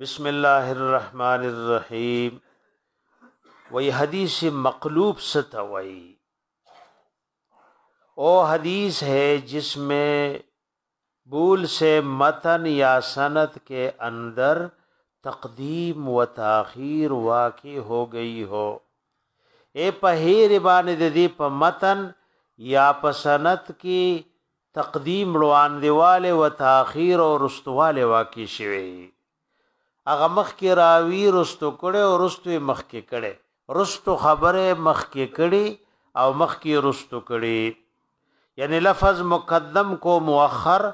بسم الله الرحمن الرحیم وی حدیث مقلوب ستوي او حدیث ہے جس میں بول سے متن یا سند کے اندر تقدیم و تاخیر واقع ہو گئی ہو اے په هیر باندې د دې په متن یا په سند کې تقدیم، وړاندې والی و تاخیر او وروسته والی واقع شوی، هغه مخکې راوي وروسته کړی او وروسته یې مخکې کړی، وروسته خبره یې مخکې کړې او مخکې یې وروسته کړې، یعنې لفظ مقدم کو مؤخر،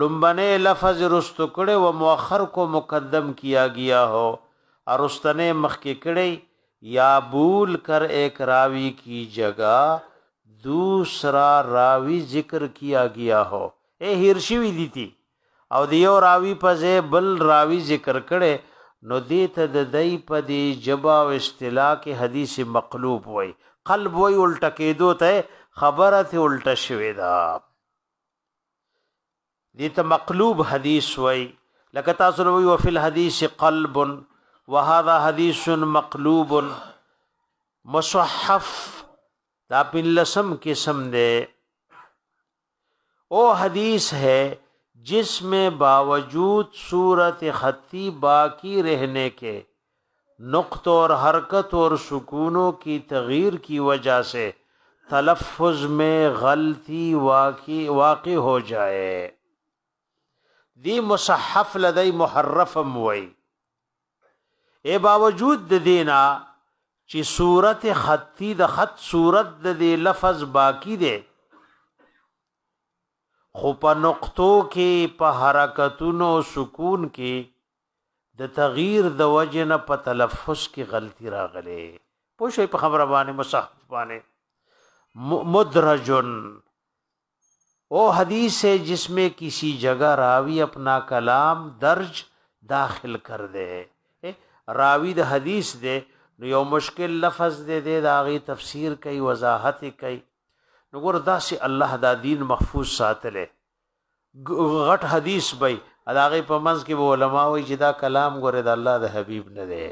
ړومبنی لفظ وروسته کړی و مؤخر کو مقدم کیا ګیا هو او وروستنی مخکې کړی، یا بول کر ایک راوی کی جګه دوسرا راوی ذکر کیا ګیا هو ای هیر شوی دی تی او د یو راوی په ځای بل راوی ذکر کړی نو دی ته د دای په دی جبا او اصطلاح کی حدیث مقلوب وای قلب وای الټه کیدو ته خبره ته الټه شوی دا دې ته مقلوب حدیث وای لکه تاسو نو وی فل حدیث قلب وهذا حدیث مقلوب مصحف دا پن لسم قسم دے او حدیث ہے جس میں باوجود صورت خطی باقی رہنے کے نقطو اور حرکتو اور سکونو کی تغیر کی وجه سے تلفظ مے غلطی واقع ہو جائے دی مصحف لدی محرفم وئی اے باوجود دینا چی صورت خطی د خط صورت د دی لفظ باقی دے خو په نقطو کی په حرکتونو سکون کی د تغییر د وجه نه په تلفظ کې غلطي راغلي پوه شئ په خبره باندې مصحف باندې مدرجن او حدیث ہے جس میں کسی جگہ راوی اپنا کلام درج داخل کر دے راوی د حدیث دے نو یو مشکل لفظ دے دے دا غي تفسیر کوي وضاحت کوي نو ګور داسې الله دا دین محفوظ ساتلې غټ حدیث به اداغه په منځ کې به علما وایي چې دا کلام ګوره د الله د حبیب نه دی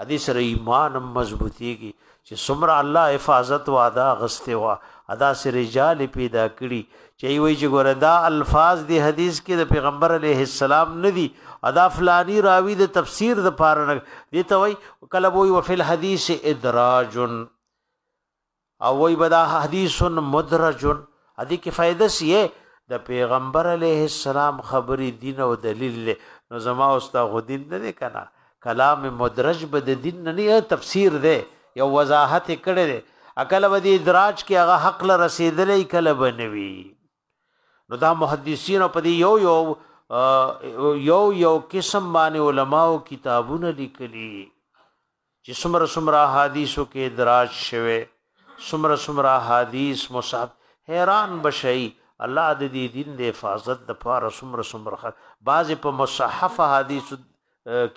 حدیث سره ایمان هم مضبوطیږي چې سمره الله حفاظت وادا غسته وا ادا سي رجال پیدا کړي چې وی چې ګوره دا الفاظ دی حدیث کې د پیغمبر علیه السلام نه دي ادا فلانی راوی د تفسیر د پاره نه دي ته وی کله وی وفل حدیث ادراج او وی بدا حدیث مدرج ادي کې فائدہ سی د پیغمبر علیه السلام خبرې دین او دلیل له نو زما او ستا غو دین نه کنا کلام مدرج به د دین نه نه تفسیر دی یو وضاحت کړي دی اکل به دی ادراج کې هغه حق له رسیدلې کله بنوي نو دا محدثین په دې یو یو یو یو قسم باندې علماو کتابونه لیکلي چې سمره سمره حدیثو کې دراج شوه سمره سمره حدیث مصحف حیران بشي الله د دې دین د حفاظت د پاره سمره سمره بعض په مصحف حدیث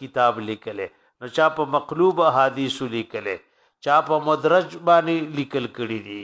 کتاب لیکله نو چا په مقلوب حدیث لیکله چا په مدرج باندې لیکل کړي دي